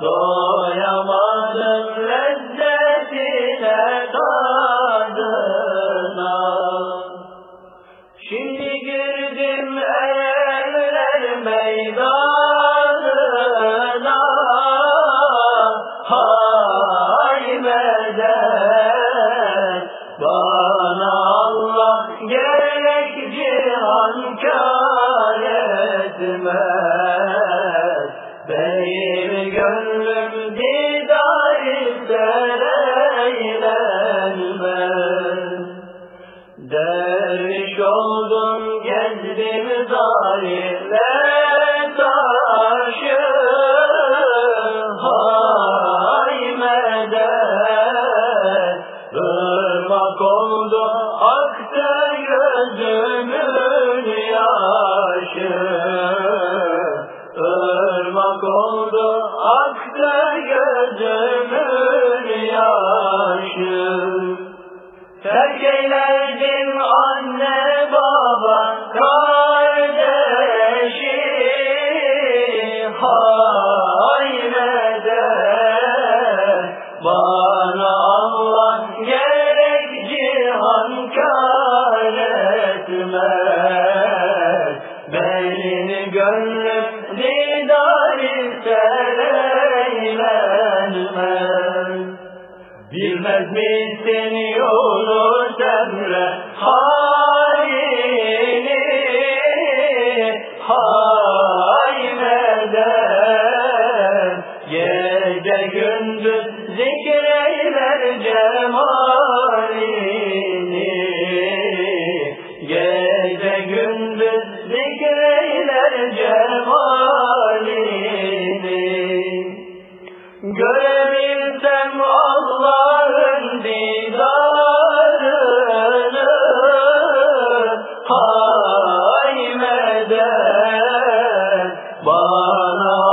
Doyamadım lezzetine tadına. Şimdi girdim eller meydanına Hay bana Allah gerek cihan kâr etmez. Benim gönlüm didar ister eğlenmez. Derviş oldum gezdim zahirle taşı Hay Irmak oldu aktı gözümün yaşı. Terk anne baba kardeşi. Hay medet Bana Allah gerek cihan etmez. Benim gönlüm Misin Yunus Emre halini Hay medet Gece gündüz zikreyler cemalini la